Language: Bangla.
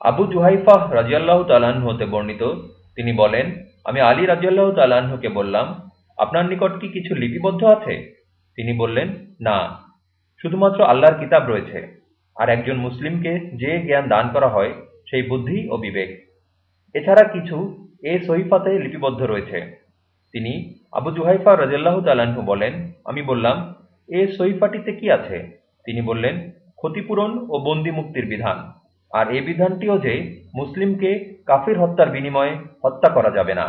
আবু জুহাইফাহ রাজিয়াল্লাহ তালাহ হতে বর্ণিত। তিনি বলেন, আমি আলী রাজিয়াল্লাহ তালাহকে বললাম, আপনার নিকট কি কিছু লিপিবদ্ধ আছে? তিনি বললেন, না, শুধুমাত্র আল্লাহর কিতাব রয়েছে। আর একজন মুসলিমকে যে জ্ঞান দান করা হয়, সেই বুদ্ধি ও বিবেক। এছাড়া কিছু এ সহিফাতে লিপিবদ্ধ রয়েছে। তিনি আবু জুহাইফা রাজিয়াল্লাহ তালাহু বলেন, আমি বললাম, এ সহিফাটিতে কি আছে? তিনি বললেন, ক্ষতিপূরণ ও বন্দি মুক্তির বিধান। আর এ বিধানটিও যে মুসলিমকে কাফির হত্যার বিনিময়ে হত্যা করা যাবে না।